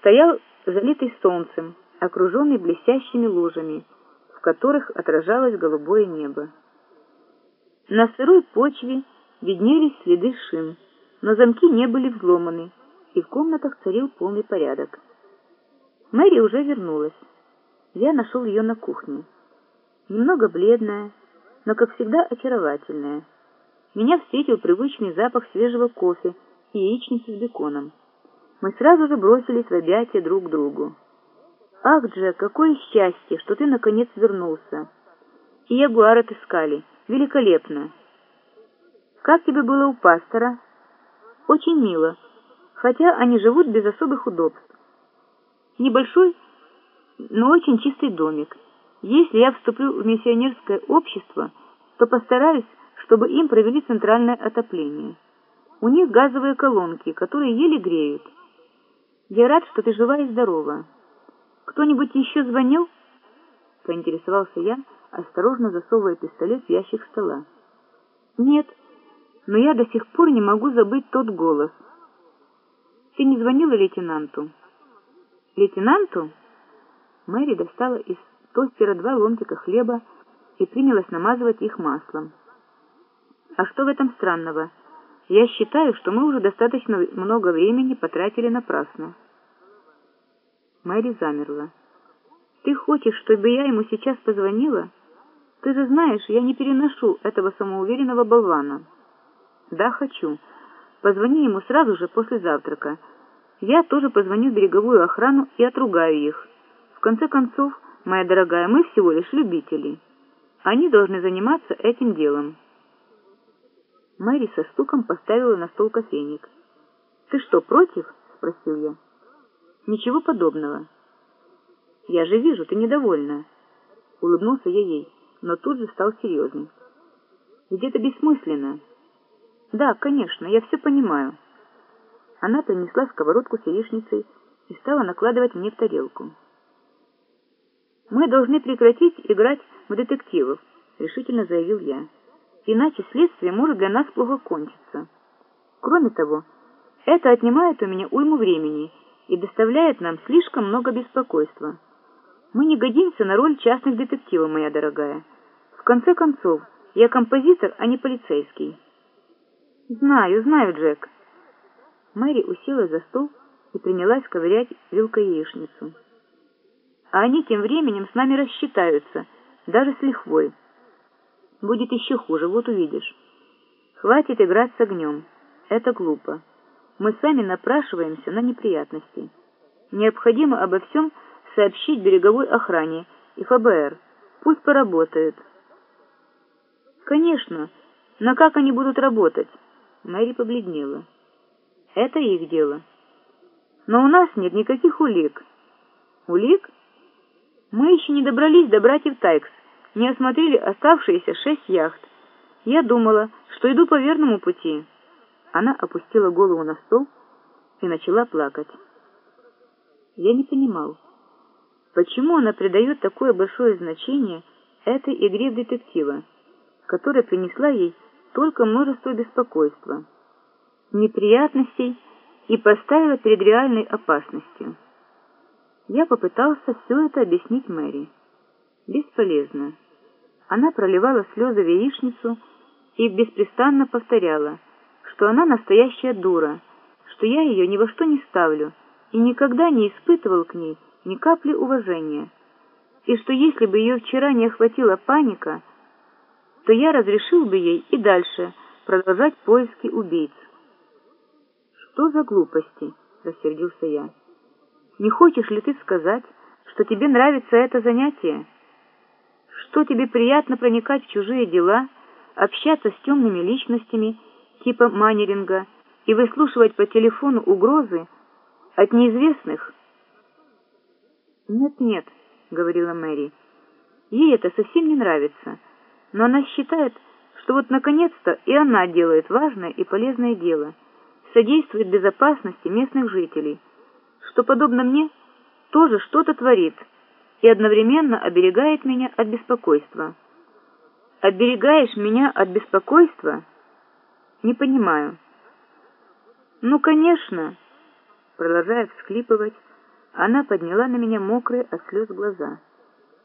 стоял залитый солнцем, окруженный блестящими лужами, в которых отражалось голубое небо. На сырой почве виднелись следы шин, но замки не были взломаны, и в комнатах царил полный порядок. Мэри уже вернулась. Я нашел ее на кухне. Немного бледная, но, как всегда, очаровательная. Меня встретил привычный запах свежего кофе и яичницы с беконом. Мы сразу же бросились в объятия друг к другу. «Ах, Джек, какое счастье, что ты наконец вернулся!» «И ягуар отыскали. Великолепно!» «Как тебе было у пастора?» «Очень мило, хотя они живут без особых удобств. Небольшой, но очень чистый домик. Если я вступлю в миссионерское общество, то постараюсь, чтобы им провели центральное отопление. У них газовые колонки, которые еле греют. Я рад, что ты жива и здорова. Кто-нибудь еще звонил? Поинтересовался я, осторожно засовывая пистолет в ящик стола. Нет, но я до сих пор не могу забыть тот голос. Ты не звонила лейтенанту? Лейтенанту? Мэри достала из тостера два ломтика хлеба и принялась намазывать их маслом. А что в этом странного? Я считаю, что мы уже достаточно много времени потратили напрасно. Мэри замерла. Ты хочешь, чтобы я ему сейчас позвонила? Ты же знаешь, я не переношу этого самоуверенного болвана. Да, хочу. Позвони ему сразу же после завтрака. Я тоже позвоню в береговую охрану и отругаю их. В конце концов, моя дорогая, мы всего лишь любители. Они должны заниматься этим делом. Мэри со стуком поставила на стол кофейник. «Ты что, против?» — спросил я. «Ничего подобного». «Я же вижу, ты недовольна». Улыбнулся я ей, но тут же стал серьезным. «Ведь это бессмысленно». «Да, конечно, я все понимаю». Она принесла сковородку с яичницей и стала накладывать мне в тарелку. «Мы должны прекратить играть в детективов», — решительно заявил я. «Иначе следствие может для нас плохо кончиться. Кроме того, это отнимает у меня уйму времени и доставляет нам слишком много беспокойства. Мы не годимся на роль частных детективов, моя дорогая. В конце концов, я композитор, а не полицейский». «Знаю, знаю, Джек». Мэри усела за стол и принялась ковырять вилкой яичницу а они тем временем с нами рассчитаются, даже с лихвой. Будет еще хуже, вот увидишь. Хватит играть с огнем. Это глупо. Мы сами напрашиваемся на неприятности. Необходимо обо всем сообщить береговой охране и ФБР. Пусть поработают. Конечно, но как они будут работать? Мэри побледнела. Это их дело. Но у нас нет никаких улик. Улик? Мы еще не добрались до братьев Тайкс, не осмотрели оставшиеся шесть яхт. Я думала, что иду по верному пути. Она опустила голову на стол и начала плакать. Я не понимал, почему она придает такое большое значение этой игре в детектива, которая принесла ей только множество беспокойства, неприятностей и поставила перед реальной опасностью. Я попытался все это объяснить Мэри. Бесполезно. Она проливала слезы в яичницу и беспрестанно повторяла, что она настоящая дура, что я ее ни во что не ставлю и никогда не испытывал к ней ни капли уважения, и что если бы ее вчера не охватила паника, то я разрешил бы ей и дальше продолжать поиски убийц. «Что за глупости?» — рассердился я. Не хочешь ли ты сказать, что тебе нравится это занятие? Что тебе приятно проникать в чужие дела, общаться с темными личностями типа Маннеринга и выслушивать по телефону угрозы от неизвестных? «Нет-нет», — говорила Мэри, — «ей это совсем не нравится, но она считает, что вот наконец-то и она делает важное и полезное дело, содействует безопасности местных жителей» что, подобно мне, тоже что-то творит и одновременно оберегает меня от беспокойства. Оберегаешь меня от беспокойства? Не понимаю. Ну, конечно, продолжая всхлипывать, Она подняла на меня мокрые от слез глаза.